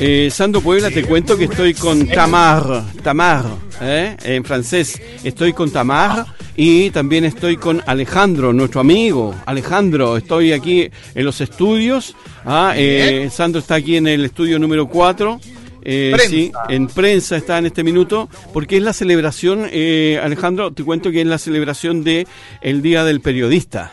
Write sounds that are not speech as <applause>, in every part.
Eh, Sandro Puebla, te cuento que estoy con Tamar, Tamar, ¿eh? en francés. Estoy con Tamar y también estoy con Alejandro, nuestro amigo. Alejandro, estoy aquí en los estudios. Ah, eh, Sandro está aquí en el estudio número 4. Eh, sí, en prensa está en este minuto, porque es la celebración, eh, Alejandro, te cuento que es la celebración de el Día del Periodista.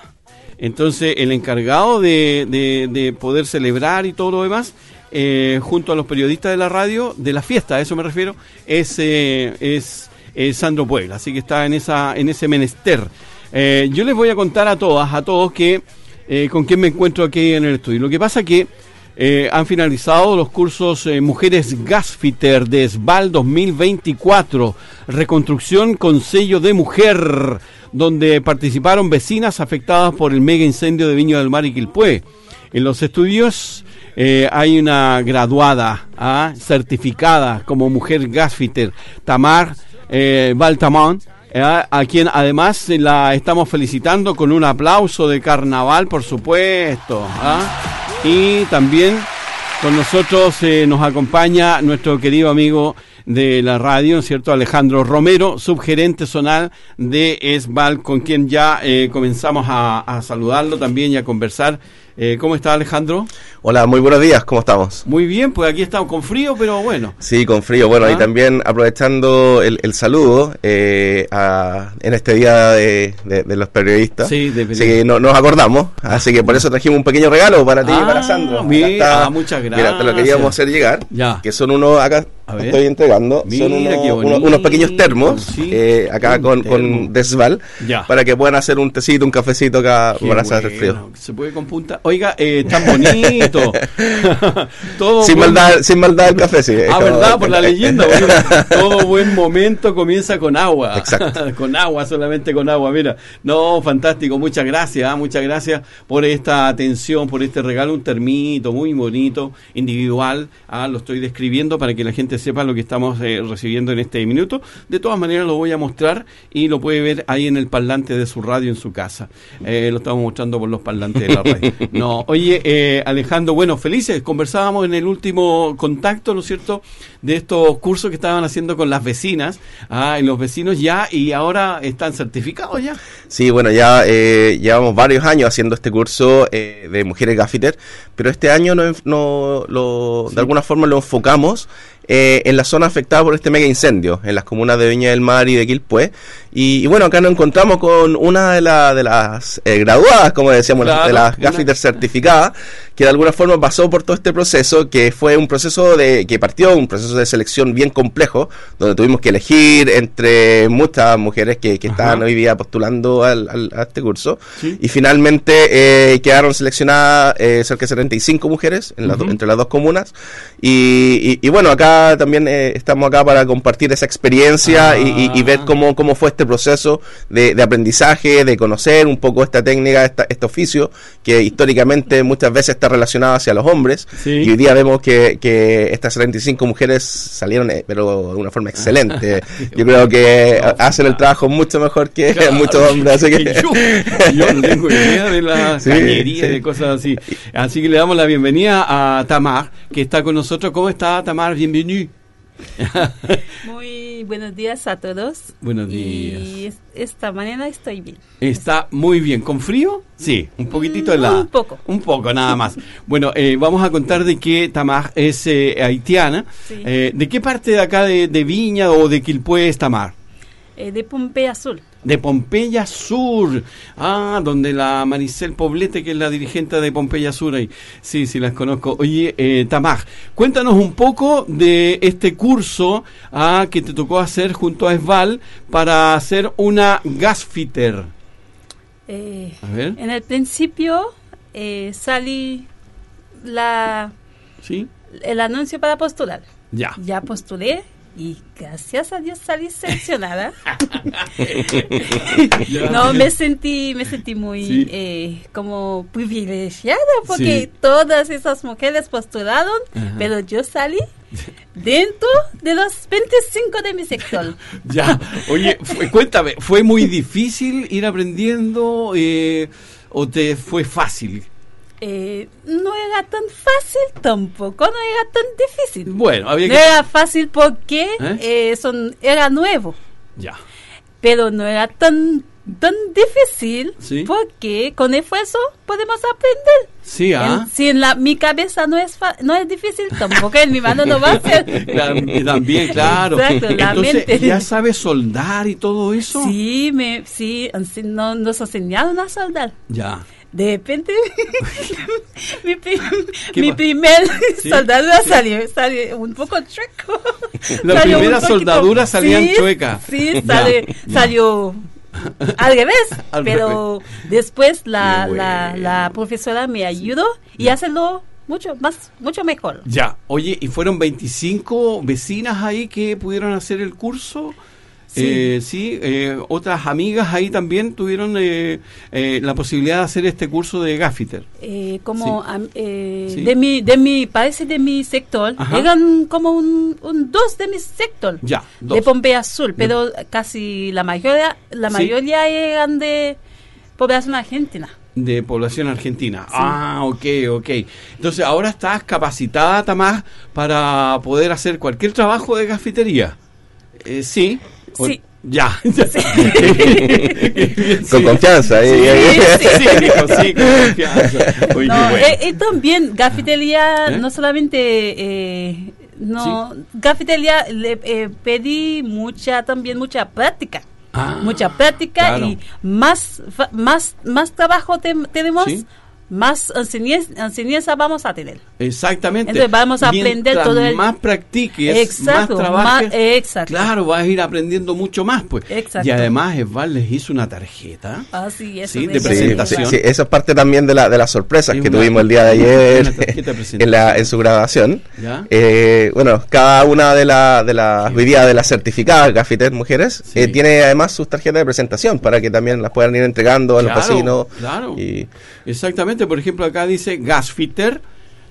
Entonces, el encargado de, de- de poder celebrar y todo lo demás, eh, junto a los periodistas de la radio, de la fiesta, a eso me refiero, es, eh, es, eh, Sandro Puebla. Así que está en, esa, en ese menester. Eh, yo les voy a contar a todas, a todos, que con quién me encuentro aquí en el estudio. Lo que pasa que han finalizado los cursos Mujeres Gasfiter de SBAL 2024, reconstrucción con sello de mujer, donde participaron vecinas afectadas por el mega incendio de Viña del Mar y Quilpué. En los estudios eh, hay una graduada ah, certificada como mujer gasfiter, Tamar eh, Baltamón, eh, a quien además la estamos felicitando con un aplauso de carnaval, por supuesto. ¿ah? Y también con nosotros eh, nos acompaña nuestro querido amigo de la radio, ¿no es cierto? Alejandro Romero, subgerente zonal de ESBAL, con quien ya comenzamos a saludarlo también y a conversar. Eh, ¿Cómo está Alejandro? Hola, muy buenos días, ¿cómo estamos? Muy bien, pues aquí estamos con frío, pero bueno. Sí, con frío. Bueno, Ah. y también aprovechando el, el saludo eh, a- en este día de, de- de los periodistas. Sí, de Así que no- nos acordamos. Así que por eso trajimos un pequeño regalo para ti y Ah, para Sandro. Acá mira, está. ah, muchas Mira, te lo gracias. queríamos hacer llegar. Ya. Que son unos, acá A ver. estoy entregando. Mira, son unos, pequeños termos. Sí, eh, acá con, termo. con Desval. Ya. Para que puedan hacer un tecito, un cafecito acá Qué para hacer bueno, frío. Se puede con punta. Oiga, eh, tan bonito. <laughs> Todo Sin buen- maldad, sin maldad el café, sí. Ah, como- ¿verdad? Por la leyenda. <laughs> todo buen momento comienza con agua. Exacto. <laughs> con agua, solamente con agua. Mira, no, fantástico. Muchas gracias, ah, muchas gracias por esta atención, por este regalo. Un termito muy bonito, individual. Ah, lo estoy describiendo para que la gente sepa lo que estamos eh, recibiendo en este minuto. De todas maneras, lo voy a mostrar y lo puede ver ahí en el parlante de su radio en su casa. Eh, lo estamos mostrando por los parlantes de la radio. <laughs> No, oye, eh, Alejandro, bueno, felices. Conversábamos en el último contacto, ¿no es cierto?, de estos cursos que estaban haciendo con las vecinas. Ah, y los vecinos ya, y ahora están certificados ya. Sí, bueno, ya eh, llevamos varios años haciendo este curso eh, de mujeres gaffiter, pero este año no, no- lo, de alguna forma lo enfocamos eh, en la zona afectada por este mega incendio, en las comunas de Viña del Mar y de Quilpué. Y, y bueno, acá nos encontramos con una de, la- de las eh, graduadas, como decíamos, Claro, de las gaffiter certificadas, que de alguna forma pasó por todo este proceso, que fue un proceso de que partió, un proceso de selección bien complejo, donde tuvimos que elegir entre muchas mujeres que, que estaban hoy día postulando al, al- a este curso. Sí. Y finalmente eh, quedaron seleccionadas eh, cerca de 75 mujeres en las do- entre las dos comunas. Y, y- y bueno, acá también eh, estamos acá para compartir esa experiencia Ah. y, y- ver cómo, cómo fue este proceso de, de aprendizaje, de conocer un poco esta técnica, esta- este oficio, que históricamente muchas veces está relacionado hacia los hombres. Sí. Y hoy día vemos que, que estas 75 mujeres salieron, eh, pero de una forma excelente. <laughs> Yo creo que hacen el trabajo mucho mejor que Claro, muchos hombres. Así que... <laughs> yo, yo no tengo idea de la <laughs> Sí, cañería y sí. de cosas así. Así que le damos la bienvenida a Tamar, que está con nosotros. ¿Cómo está Tamar? Bienvenido. <laughs> Muy buenos días a todos. Buenos Y días. es- esta mañana estoy bien. Está muy bien. ¿Con frío? Sí, un poquitito Mm, helada. un poco. Un poco, nada más. Bueno, eh, vamos a contar de que Tamar es eh, haitiana. Sí. Eh, ¿De qué parte de acá de, de Viña o de Quilpué es Tamar? Eh, de Pompeya Azul. De Pompeya Sur. Ah, donde la Maricel Poblete, que es la dirigente de Pompeya Sur. Ahí. Sí, sí, las conozco. Oye, eh, Tamar, cuéntanos un poco de este curso ah, que te tocó hacer junto a Esval para hacer una gasfitter. Eh, A ver, en el principio eh, salí la, ¿sí? el anuncio para postular. Ya. Ya postulé y gracias a Dios salí seleccionada. <laughs> no, me sentí, me sentí muy Sí. eh, como privilegiada porque Sí. todas esas mujeres postularon, Ajá. pero yo salí dentro de los 25 de mi sector. <laughs> Ya, oye, fue- cuéntame, ¿fue muy difícil ir aprendiendo eh, o te fue fácil? Eh, no era tan fácil tampoco, no era tan difícil. Bueno, había No que... era fácil porque ¿Eh? eh, son, era nuevo, Ya. pero no era tan tan difícil Sí. porque con esfuerzo podemos aprender. Sí, ¿ah? En- si en la, mi cabeza no es fa- no es difícil, tampoco en mi mano no va a ser. <laughs> Tam- También, claro. Exacto, Entonces, mente. ¿ya sabes soldar y todo eso? Sí, me, sí, no, nos enseñaron a soldar. Ya. De repente, <laughs> mi, pri- ¿Qué mi primer <laughs> Sí, soldadura sí. salió, salió un poco chueco. Las Salió poquito- soldaduras salían sí, chuecas. Sí, sale- ya. salió al revés. <laughs> Al pero después la, la, la profesora me ayudó y hacerlo mucho más, mucho mejor. Ya. Oye, ¿y fueron 25 vecinas ahí que pudieron hacer el curso? Sí. Eh, sí, eh, otras amigas ahí también tuvieron eh, eh, la posibilidad de hacer este curso de gaffiter. Eh, como Sí. eh, Sí. de mi de mi parece de mi sector Ajá. eran como un, un dos de mi sector Ya, de. Pompey Azul pero casi la mayoría la mayoría eran de población argentina De población argentina. Ah, ok, ok. Entonces ahora estás capacitada, Tamás, para poder hacer cualquier trabajo de gafitería. Eh, sí. O- Sí. Ya. <laughs> ya. <laughs> Con Sí. confianza. Sí, eh, sí, sí, dijo, sí, con confianza. <laughs> Oye, no, bueno. eh, eh, también gafitería ¿Eh? no solamente eh, no gafitería le eh, pedí mucha también mucha práctica Ah, mucha práctica claro. y más más más trabajo tenemos Sí. Más enseñanza, vamos a tener Exactamente. Entonces vamos a aprender Mientras todo el- más practiques, Exacto, más trabajes, más- exacto. claro, vas a ir aprendiendo mucho más, pues. Exacto. Y además, Esval les hizo una tarjeta. así es Sí, eso de presentación. sí, sí, eso es parte también de, la, de las sorpresas Es que una- tuvimos el día de ayer <laughs> en, la, en su grabación. ¿Ya? Eh, bueno, cada una de, la, de las día de las certificadas gaffiter mujeres Sí. eh, tiene además sus tarjetas de presentación para que también las puedan ir entregando a los Claro, vecinos. claro. Y, Exactamente, por ejemplo, acá dice Gasfitter,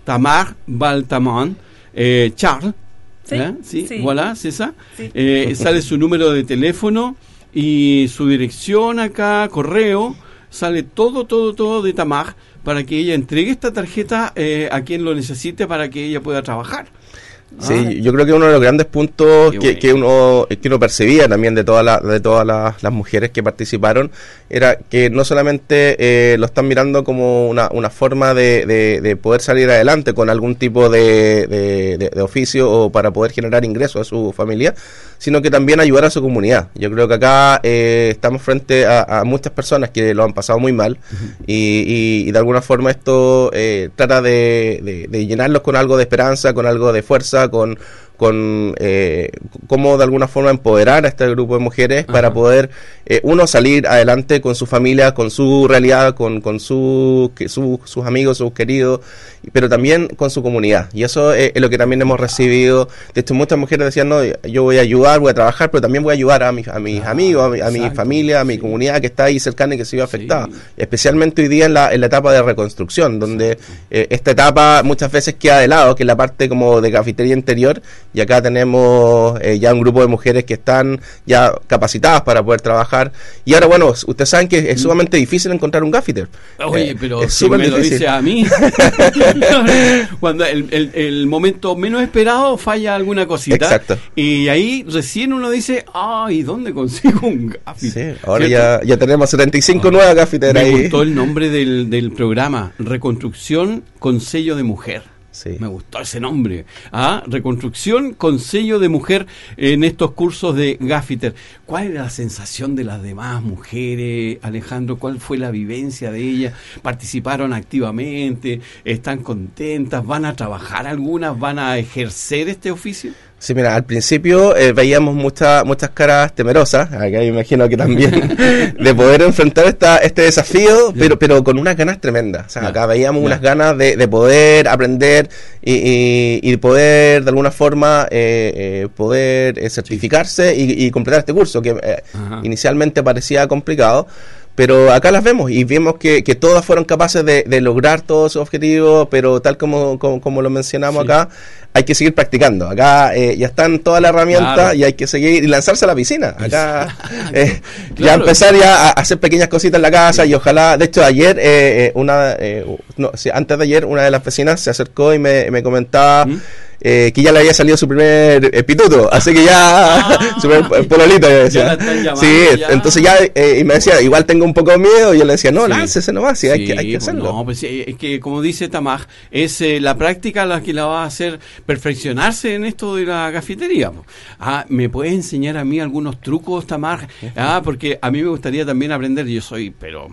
Tamar, Baltamón, eh, Charles. Sí, ¿eh? sí, sí. voilà. Sí. Eh, sale su número de teléfono y su dirección acá, correo, sale todo, todo, todo de Tamar para que ella entregue esta tarjeta eh, a quien lo necesite para que ella pueda trabajar. Sí, Ah. yo creo que uno de los grandes puntos que, bueno. que uno que uno percibía también de todas las de todas las, las mujeres que participaron era que no solamente eh, lo están mirando como una, una forma de, de- de poder salir adelante con algún tipo de, de- oficio o para poder generar ingresos a su familia, sino que también ayudar a su comunidad. Yo creo que acá eh, estamos frente a, a muchas personas que lo han pasado muy mal y, y- y de alguna forma esto eh, trata de llenarlos con algo de esperanza, con algo de fuerza, con con eh, cómo de alguna forma empoderar a este grupo de mujeres para poder eh, uno salir adelante con su familia, con su realidad, con, con su, que su- sus amigos, sus queridos, pero también con su comunidad. Y eso es, es lo que también hemos recibido. De hecho, muchas mujeres decían, no, yo voy a ayudar, voy a trabajar, pero también voy a ayudar a, mis a mis Ah, amigos, a mi, a mi familia, a mi sí. comunidad que está ahí cercana y que se vio afectada. Sí. Especialmente hoy día en la, en la etapa de reconstrucción, donde eh, esta etapa muchas veces queda de lado, que es la parte como de cafetería interior, y acá tenemos eh, ya un grupo de mujeres que están ya capacitadas para poder trabajar. Y ahora, bueno, ustedes saben que es sumamente difícil encontrar un gaffiter. Oye, Eh, pero es si me lo dice a mí, <laughs> cuando el, el- el momento menos esperado falla alguna cosita. Exacto. Y ahí recién uno dice, ay, ¿dónde consigo un gaffiter? Sí, ahora ya, ya tenemos 75 nuevas gaffiter Me ahí. gustó el nombre del, del programa, Reconstrucción con sello de mujer. Sí. Me gustó ese nombre. Ah, Reconstrucción con sello de mujer en estos cursos de gaffiter. ¿Cuál era la sensación de las demás mujeres, Alejandro? ¿Cuál fue la vivencia de ellas? ¿Participaron activamente? ¿Están contentas? ¿Van a trabajar algunas? ¿Van a ejercer este oficio? Sí, mira, al principio eh, veíamos muchas muchas caras temerosas, acá me imagino que también, <laughs> de poder enfrentar esta, este desafío, pero pero con unas ganas tremendas. O sea, acá veíamos unas ganas de, de poder aprender y, y, y poder, de alguna forma, eh, eh, poder eh, certificarse y, y completar este curso, que eh, inicialmente parecía complicado. Pero acá las vemos y vemos que, que todas fueron capaces de, de lograr todos sus objetivos, pero tal como, como, como lo mencionamos Sí. acá, hay que seguir practicando. Acá eh, ya están todas las herramientas Claro. y hay que seguir y lanzarse a la piscina. Acá <laughs> eh, ya empezar ya a hacer pequeñas cositas en la casa y ojalá, de hecho ayer, eh, eh, una, eh, no, antes de ayer, una de las vecinas se acercó y me, me comentaba ¿Mm? Eh, que ya le había salido su primer eh, pituto, así que ya, <laughs> su primer pololito, yo decía. Llamando, sí, ya. entonces ya, eh, y me decía, igual tengo un poco de miedo, y yo le decía, no, Sí. láncese nomás, sí, hay, que, hay que pues hacerlo. No, pues sí, es que como dice Tamaj, es eh, la práctica la que la va a hacer perfeccionarse en esto de la cafetería. Ah, ¿me puedes enseñar a mí algunos trucos, Tamaj? Ah, porque a mí me gustaría también aprender, yo soy, pero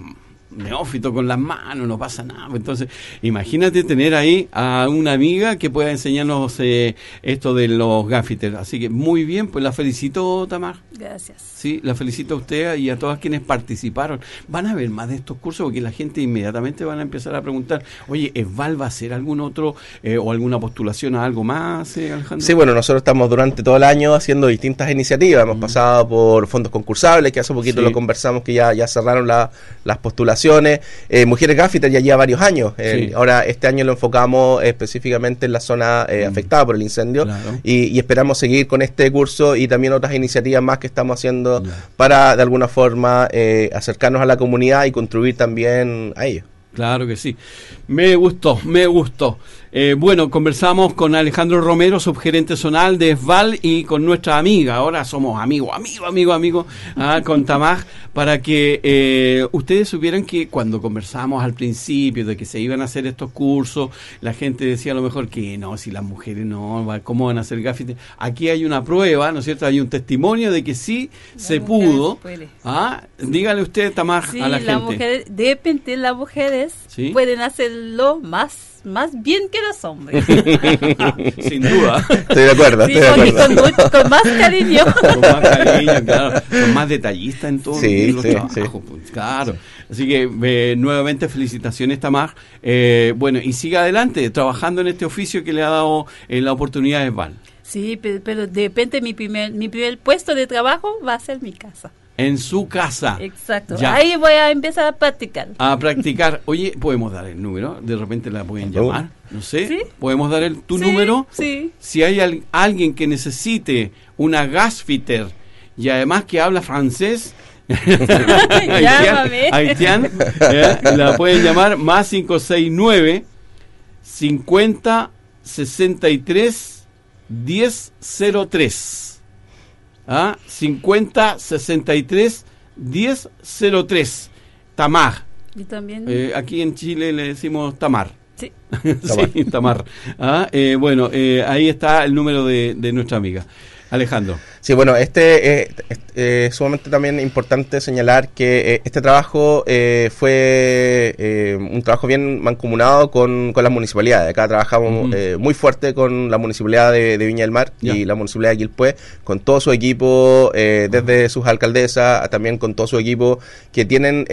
neófito con las manos, no pasa nada. Entonces, imagínate tener ahí a una amiga que pueda enseñarnos eh, esto de los gaffiters. Así que muy bien, pues la felicito, Tamar. Gracias. Sí, la felicito a usted y a todas quienes participaron. Van a ver más de estos cursos porque la gente inmediatamente van a empezar a preguntar, oye, ¿Esval va a hacer algún otro eh, o alguna postulación a algo más, eh, Alejandro? Sí, bueno, nosotros estamos durante todo el año haciendo distintas iniciativas. Hemos pasado por fondos concursables, que hace poquito Sí. lo conversamos, que ya, ya cerraron la- las postulaciones. Eh, Mujeres Gaffiter ya lleva varios años. Eh, Sí. Ahora, este año lo enfocamos específicamente en la zona eh, afectada por el incendio. Claro. Y, y esperamos seguir con este curso y también otras iniciativas más que estamos haciendo para, de alguna forma, eh, acercarnos a la comunidad y contribuir también a ello. Claro que sí. Me gustó, me gustó. Eh, bueno, conversamos con Alejandro Romero, subgerente zonal de ESVAL, y con nuestra amiga, ahora somos amigos, amigo, amigo, amigo, ah, con Tamaj, para que eh, ustedes supieran que cuando conversamos al principio de que se iban a hacer estos cursos, la gente decía a lo mejor que no, si las mujeres no, ¿cómo van a hacer gafite? Aquí hay una prueba, ¿no es cierto? Hay un testimonio de que sí se mujer pudo. Ah, dígale usted, Tamaj, Sí, a la gente. mujeres, de repente las mujeres Sí. pueden hacerlo más, más bien que los hombres. <laughs> Sin duda. Estoy de acuerdo, Sí, estoy de acuerdo. con, mucho- con más cariño. <laughs> con más cariño, claro, con más detallista en todos Sí, los sí, trabajos, pues, claro. Así que eh, nuevamente felicitaciones Tamar. Eh, bueno, y siga adelante trabajando en este oficio que le ha dado eh, la oportunidad de Val. Sí, pero, pero de repente mi primer, mi primer puesto de trabajo va a ser mi casa. En su casa. Exacto. Ya. Ahí voy a empezar a practicar. A practicar. Oye, podemos dar el número. De repente la pueden llamar. No sé. Sí. Podemos dar el, tu Sí, número. Sí. Si hay al- alguien que necesite una gasfitter y además que habla francés, <laughs> Llámame. haitian, eh, la pueden llamar más 569 50 63 1003. ¿Ah? 50 63 1003. Tamar. Y también. Eh, aquí en Chile le decimos Tamar. sí. <laughs> sí, Tamar. Ah, eh, bueno, eh, ahí está el número de, de nuestra amiga. Alejandro. Sí, bueno, este eh, es eh, sumamente también importante señalar que eh, este trabajo eh, fue eh, un trabajo bien mancomunado con, con las municipalidades. Acá trabajamos eh, muy fuerte con la municipalidad de, de Viña del Mar y la municipalidad de Quilpué, con todo su equipo, desde sus alcaldesas, también con todo su equipo, que tienen,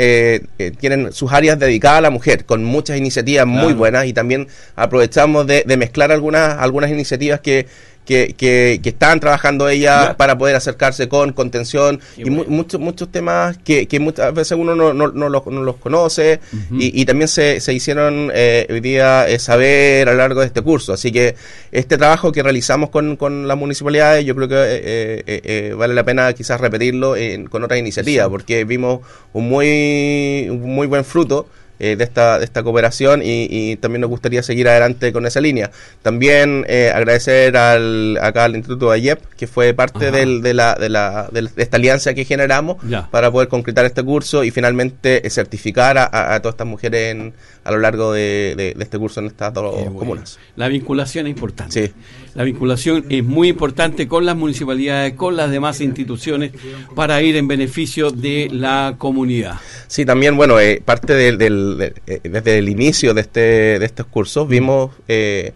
tienen sus áreas dedicadas a la mujer, con muchas iniciativas muy buenas y también aprovechamos de, de mezclar algunas, algunas iniciativas que que, que, que están trabajando ellas para poder acercarse con contención. Qué y mu- muchos muchos temas que, que muchas veces uno no, no, no los, no los conoce. Y, y también se, se hicieron eh, hoy día eh, saber a lo largo de este curso. Así que este trabajo que realizamos con, con las municipalidades yo creo que eh, eh, eh, vale la pena quizás repetirlo en- con otras iniciativas Sí. porque vimos un muy, un muy buen fruto eh, de, esta, de esta cooperación y, y también nos gustaría seguir adelante con esa línea. También eh, agradecer al, acá al Instituto AYEP, que fue parte del- de, la, de, la, de esta alianza que generamos Ya. para poder concretar este curso y finalmente eh, certificar a, a- a todas estas mujeres en- a lo largo de, de- de este curso en estas dos bueno. comunas. La vinculación es importante. Sí. La vinculación es muy importante con las municipalidades, con las demás instituciones, para ir en beneficio de la comunidad. Sí, también, bueno, eh, parte del, del- de- eh, desde el inicio de, este, de estos cursos vimos eh,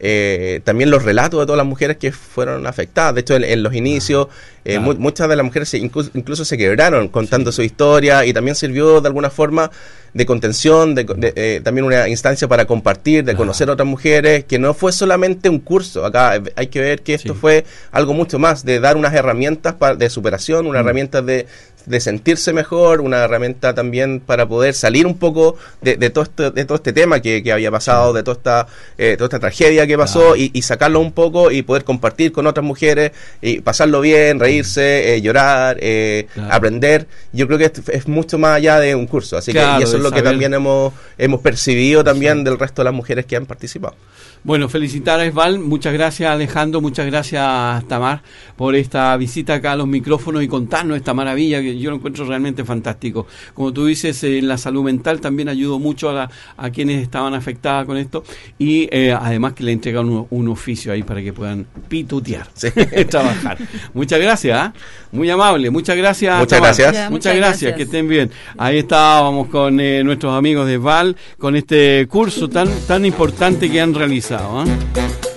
eh, también los relatos de todas las mujeres que fueron afectadas. De hecho, en, en los inicios, eh, Claro. mu- muchas de las mujeres se incluso, incluso se quebraron contando su historia y también sirvió de alguna forma de contención, de, de, eh, también una instancia para compartir, de Claro. conocer a otras mujeres, que no fue solamente un curso. Acá eh, hay que ver que esto Sí. fue algo mucho más, de dar unas herramientas de superación, unas Mm. herramientas de de sentirse mejor, una herramienta también para poder salir un poco de, de todo, este, de todo este tema que, que había pasado, de toda esta, eh, toda esta tragedia que pasó y, y, sacarlo un poco y poder compartir con otras mujeres y pasarlo bien, reírse, eh, llorar, eh, aprender. Yo creo que es, es, mucho más allá de un curso, así que y eso es lo que también hemos, hemos percibido también sí. del resto de las mujeres que han participado. Bueno, felicitar a Esval, muchas gracias Alejandro, muchas gracias Tamar por esta visita acá a los micrófonos y contarnos esta maravilla que yo lo encuentro realmente fantástico. Como tú dices, en la salud mental también ayudó mucho a, la, a quienes estaban afectadas con esto y eh, además que le entregan un, un, oficio ahí para que puedan pitutear, sí. <laughs> trabajar. Muchas gracias, ¿eh? muy amable, muchas gracias. Muchas Tamar. gracias. Ya, muchas, muchas gracias. gracias, que estén bien. Ahí estábamos con eh, nuestros amigos de Val con este curso tan, tan importante que han realizado. ¿Eh?